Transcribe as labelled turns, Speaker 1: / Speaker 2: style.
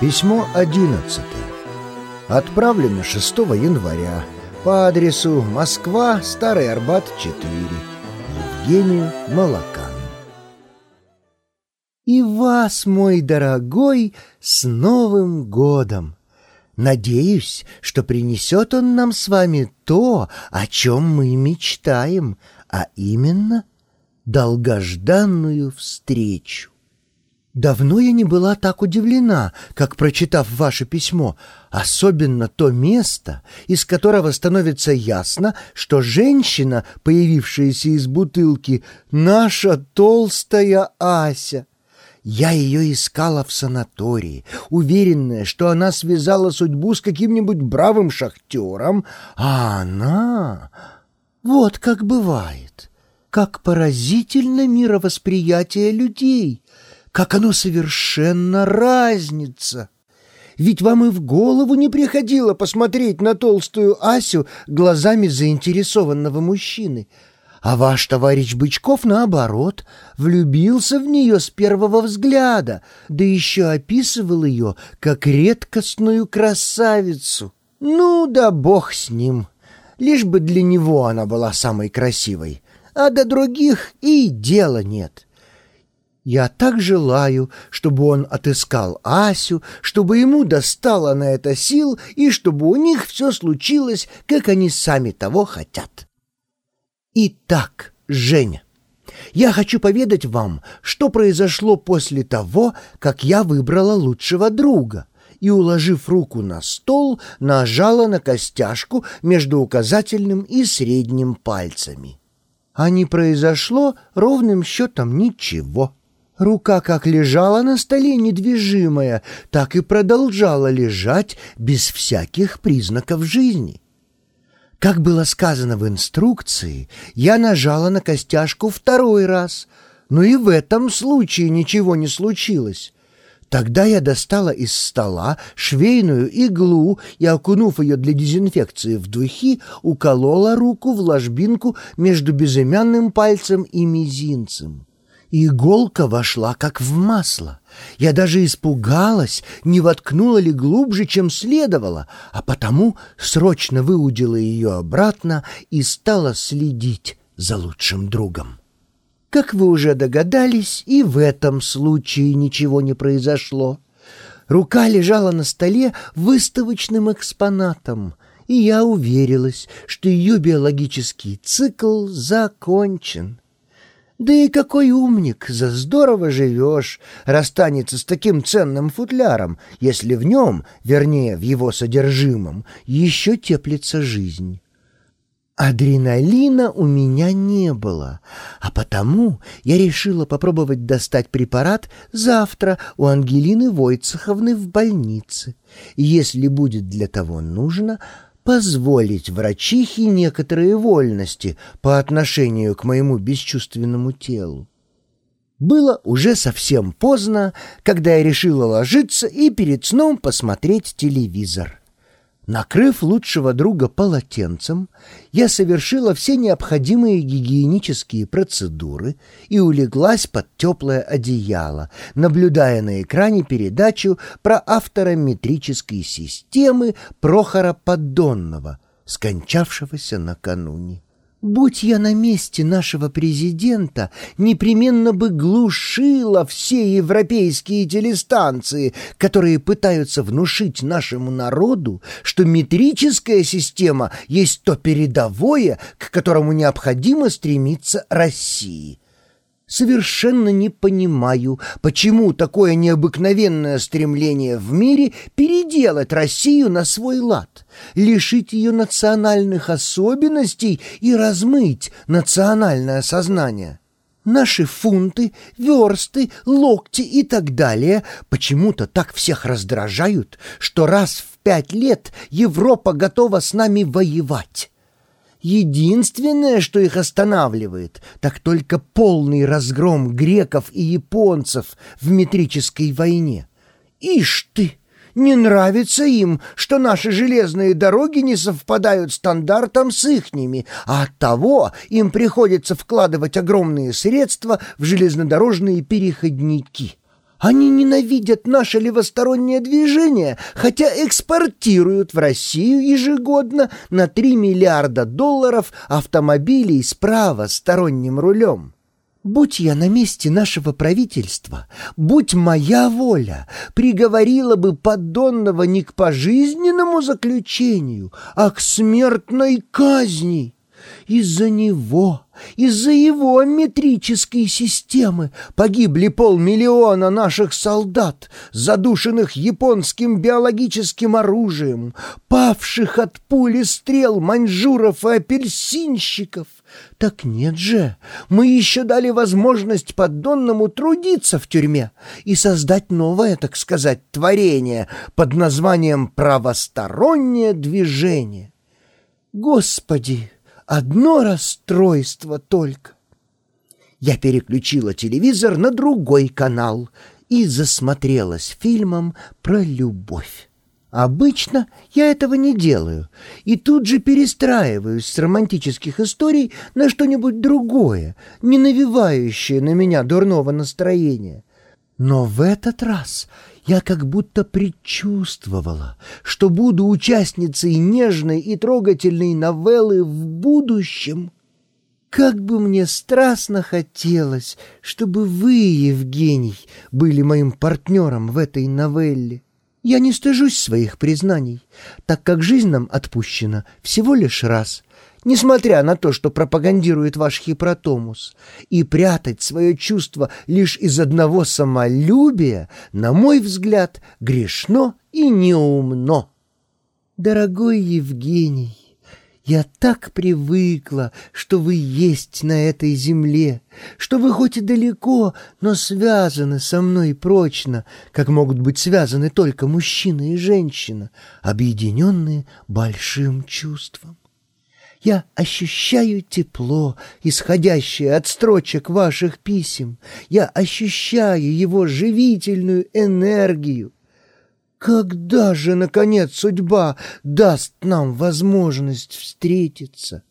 Speaker 1: Письмо 11. Отправлено 6 января по адресу Москва, Старый Арбат, 4. Евгению Малакану. И вас, мой дорогой, с Новым годом! Надеюсь, что принесет он нам с вами то, о чем мы мечтаем, а именно долгожданную встречу. Давно я не была так удивлена, как прочитав ваше письмо, особенно то место, из которого становится ясно, что женщина, появившаяся из бутылки, наша толстая Ася. Я ее искала в санатории, уверенная, что она связала судьбу с каким-нибудь бравым шахтером, а она... Вот как бывает, как поразительно мировосприятие людей — как оно совершенно разница. Ведь вам и в голову не приходило посмотреть на толстую Асю глазами заинтересованного мужчины. А ваш товарищ Бычков, наоборот, влюбился в нее с первого взгляда, да еще описывал ее как редкостную красавицу. Ну да бог с ним, лишь бы для него она была самой красивой, а до других и дела нет». Я так желаю, чтобы он отыскал Асю, чтобы ему достало на это сил и чтобы у них все случилось, как они сами того хотят. Итак, Женя, я хочу поведать вам, что произошло после того, как я выбрала лучшего друга и, уложив руку на стол, нажала на костяшку между указательным и средним пальцами. А не произошло ровным счетом ничего. Рука как лежала на столе недвижимая, так и продолжала лежать без всяких признаков жизни. Как было сказано в инструкции, я нажала на костяшку второй раз, но и в этом случае ничего не случилось. Тогда я достала из стола швейную иглу и, окунув ее для дезинфекции в духи, уколола руку в ложбинку между безымянным пальцем и мизинцем. Иголка вошла как в масло. Я даже испугалась, не воткнула ли глубже, чем следовало, а потому срочно выудила ее обратно и стала следить за лучшим другом. Как вы уже догадались, и в этом случае ничего не произошло. Рука лежала на столе выставочным экспонатом, и я уверилась, что ее биологический цикл закончен. Да и какой умник, за здорово живешь, расстанется с таким ценным футляром, если в нем, вернее, в его содержимом, еще теплится жизнь. Адреналина у меня не было, а потому я решила попробовать достать препарат завтра у Ангелины Войцеховны в больнице. Если будет для того нужно, позволить врачихе некоторые вольности по отношению к моему бесчувственному телу. Было уже совсем поздно, когда я решила ложиться и перед сном посмотреть телевизор. Накрыв лучшего друга полотенцем, я совершила все необходимые гигиенические процедуры и улеглась под теплое одеяло, наблюдая на экране передачу про автора метрической системы Прохора Поддонного, скончавшегося накануне. Будь я на месте нашего президента, непременно бы глушила все европейские телестанции, которые пытаются внушить нашему народу, что метрическая система есть то передовое, к которому необходимо стремиться России. Совершенно не понимаю, почему такое необыкновенное стремление в мире переделать Россию на свой лад, лишить ее национальных особенностей и размыть национальное сознание. Наши фунты, версты, локти и так далее почему-то так всех раздражают, что раз в пять лет Европа готова с нами воевать. Единственное, что их останавливает, так только полный разгром греков и японцев в метрической войне. Ишь ты! Не нравится им, что наши железные дороги не совпадают стандартам с ихними, а оттого им приходится вкладывать огромные средства в железнодорожные переходники. Они ненавидят наше левостороннее движение, хотя экспортируют в Россию ежегодно на 3 миллиарда долларов автомобилей с правосторонним рулем. Будь я на месте нашего правительства, будь моя воля, приговорила бы поддонного не к пожизненному заключению, а к смертной казни. Из-за него, из-за его метрической системы погибли полмиллиона наших солдат, задушенных японским биологическим оружием, павших от пули стрел маньчжуров и апельсинщиков. Так нет же, мы еще дали возможность поддонному трудиться в тюрьме и создать новое, так сказать, творение под названием «правостороннее движение». Господи! Одно расстройство только. Я переключила телевизор на другой канал и засмотрелась фильмом про любовь. Обычно я этого не делаю и тут же перестраиваюсь с романтических историй на что-нибудь другое, не навевающее на меня дурного настроения. Но в этот раз я как будто предчувствовала, что буду участницей нежной и трогательной новеллы в будущем. Как бы мне страстно хотелось, чтобы вы, Евгений, были моим партнером в этой новелле. Я не стыжусь своих признаний, так как жизнь нам отпущена всего лишь раз — несмотря на то, что пропагандирует ваш хипротомус, и прятать свое чувство лишь из одного самолюбия, на мой взгляд, грешно и неумно. Дорогой Евгений, я так привыкла, что вы есть на этой земле, что вы хоть и далеко, но связаны со мной прочно, как могут быть связаны только мужчина и женщина, объединенные большим чувством. Я ощущаю тепло, исходящее от строчек ваших писем. Я ощущаю его живительную энергию. Когда же, наконец, судьба даст нам возможность встретиться?